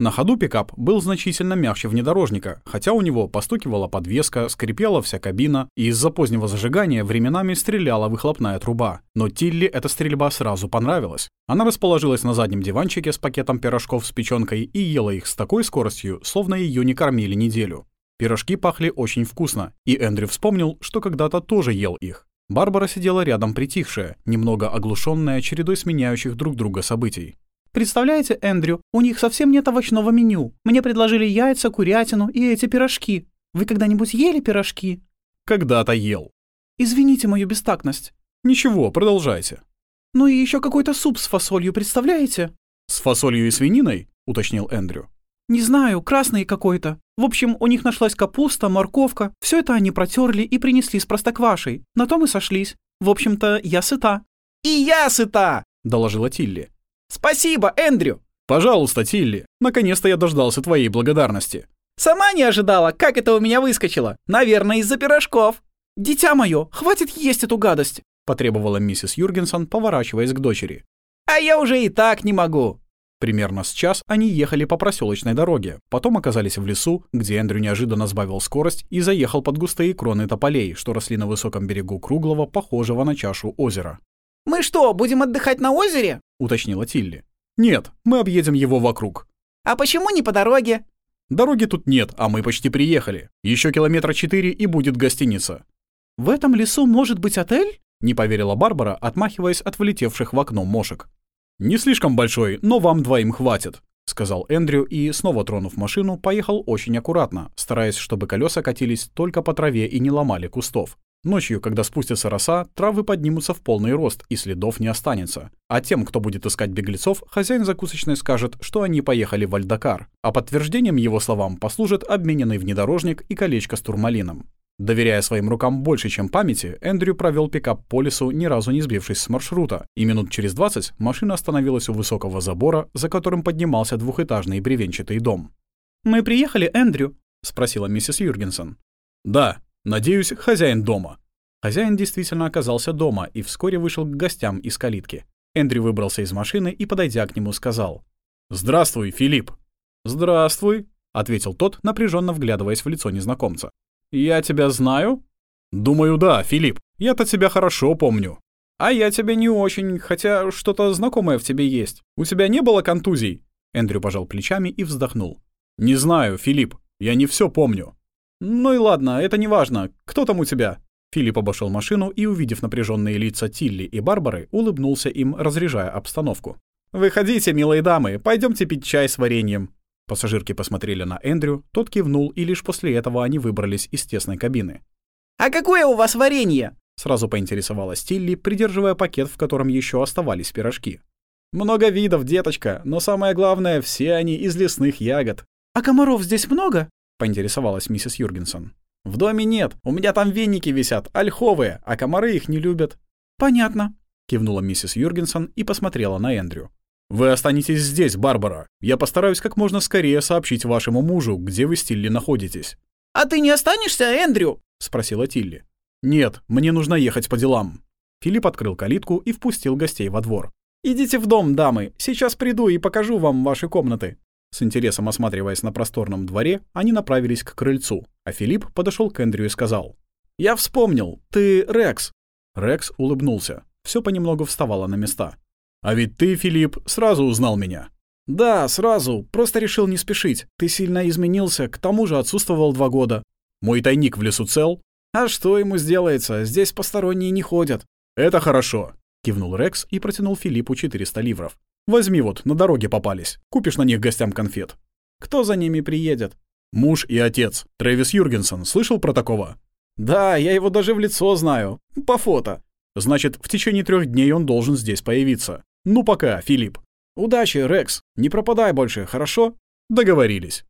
На ходу пикап был значительно мягче внедорожника, хотя у него постукивала подвеска, скрипела вся кабина, и из-за позднего зажигания временами стреляла выхлопная труба. Но Тилли эта стрельба сразу понравилась. Она расположилась на заднем диванчике с пакетом пирожков с печенкой и ела их с такой скоростью, словно ее не кормили неделю. Пирожки пахли очень вкусно, и Эндрю вспомнил, что когда-то тоже ел их. Барбара сидела рядом притихшая, немного оглушенная чередой сменяющих друг друга событий. Представляете, Эндрю, у них совсем нет овощного меню. Мне предложили яйца, курятину и эти пирожки. Вы когда-нибудь ели пирожки? Когда-то ел. Извините мою бестактность. Ничего, продолжайте. Ну и еще какой-то суп с фасолью, представляете? С фасолью и свининой? уточнил Эндрю. Не знаю, красный какой-то. В общем, у них нашлась капуста, морковка. Все это они протерли и принесли с простоквашей. На том и сошлись. В общем-то, я сыта. «И я сыта!» — доложила Тилли. «Спасибо, Эндрю!» «Пожалуйста, Тилли, наконец-то я дождался твоей благодарности». «Сама не ожидала, как это у меня выскочило. Наверное, из-за пирожков». «Дитя мое, хватит есть эту гадость!» — потребовала миссис Юргенсон, поворачиваясь к дочери. «А я уже и так не могу». Примерно с час они ехали по проселочной дороге, потом оказались в лесу, где Эндрю неожиданно сбавил скорость и заехал под густые кроны тополей, что росли на высоком берегу круглого, похожего на чашу озера. «Мы что, будем отдыхать на озере?» — уточнила Тилли. «Нет, мы объедем его вокруг». «А почему не по дороге?» «Дороги тут нет, а мы почти приехали. Еще километра четыре и будет гостиница». «В этом лесу может быть отель?» — не поверила Барбара, отмахиваясь от влетевших в окно мошек. «Не слишком большой, но вам двоим хватит», — сказал Эндрю и, снова тронув машину, поехал очень аккуратно, стараясь, чтобы колеса катились только по траве и не ломали кустов. Ночью, когда спустится роса, травы поднимутся в полный рост, и следов не останется. А тем, кто будет искать беглецов, хозяин закусочной скажет, что они поехали в Альдакар. А подтверждением его словам послужит обмененный внедорожник и колечко с турмалином. Доверяя своим рукам больше, чем памяти, Эндрю провел пикап по лесу, ни разу не сбившись с маршрута, и минут через 20 машина остановилась у высокого забора, за которым поднимался двухэтажный бревенчатый дом. «Мы приехали, Эндрю?» — спросила миссис Юргенсон. «Да», Надеюсь, хозяин дома». Хозяин действительно оказался дома и вскоре вышел к гостям из калитки. Эндрю выбрался из машины и, подойдя к нему, сказал. «Здравствуй, Филипп». «Здравствуй», — ответил тот, напряженно вглядываясь в лицо незнакомца. «Я тебя знаю?» «Думаю, да, Филипп. Я-то тебя хорошо помню». «А я тебя не очень, хотя что-то знакомое в тебе есть. У тебя не было контузий?» Эндрю пожал плечами и вздохнул. «Не знаю, Филипп. Я не все помню. «Ну и ладно, это не важно. Кто там у тебя?» Филипп обошел машину и, увидев напряженные лица Тилли и Барбары, улыбнулся им, разряжая обстановку. «Выходите, милые дамы, пойдемте пить чай с вареньем». Пассажирки посмотрели на Эндрю, тот кивнул, и лишь после этого они выбрались из тесной кабины. «А какое у вас варенье?» Сразу поинтересовалась Тилли, придерживая пакет, в котором еще оставались пирожки. «Много видов, деточка, но самое главное, все они из лесных ягод». «А комаров здесь много?» — поинтересовалась миссис Юргенсон. «В доме нет. У меня там веники висят, ольховые, а комары их не любят». «Понятно», — кивнула миссис Юргенсон и посмотрела на Эндрю. «Вы останетесь здесь, Барбара. Я постараюсь как можно скорее сообщить вашему мужу, где вы с Тилли находитесь». «А ты не останешься, Эндрю?» — спросила Тилли. «Нет, мне нужно ехать по делам». Филипп открыл калитку и впустил гостей во двор. «Идите в дом, дамы. Сейчас приду и покажу вам ваши комнаты». С интересом осматриваясь на просторном дворе, они направились к крыльцу, а Филипп подошел к Эндрю и сказал. «Я вспомнил, ты Рекс». Рекс улыбнулся. Все понемногу вставало на места. «А ведь ты, Филипп, сразу узнал меня». «Да, сразу. Просто решил не спешить. Ты сильно изменился, к тому же отсутствовал два года. Мой тайник в лесу цел?» «А что ему сделается? Здесь посторонние не ходят». «Это хорошо», — кивнул Рекс и протянул Филиппу 400 ливров. Возьми вот, на дороге попались. Купишь на них гостям конфет. Кто за ними приедет? Муж и отец. Трэвис Юргенсон. Слышал про такого? Да, я его даже в лицо знаю. По фото. Значит, в течение трех дней он должен здесь появиться. Ну пока, Филипп. Удачи, Рекс. Не пропадай больше, хорошо? Договорились.